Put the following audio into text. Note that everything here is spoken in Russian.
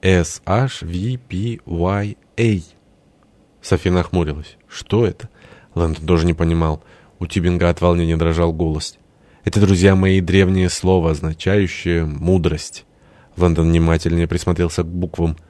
S-H-V-P-Y-A. София нахмурилась. Что это? Лэндон тоже не понимал. У Тибинга от волнения дрожал голос. Это, друзья мои, древнее слово, означающее «мудрость». Лэндон внимательнее присмотрелся к буквам –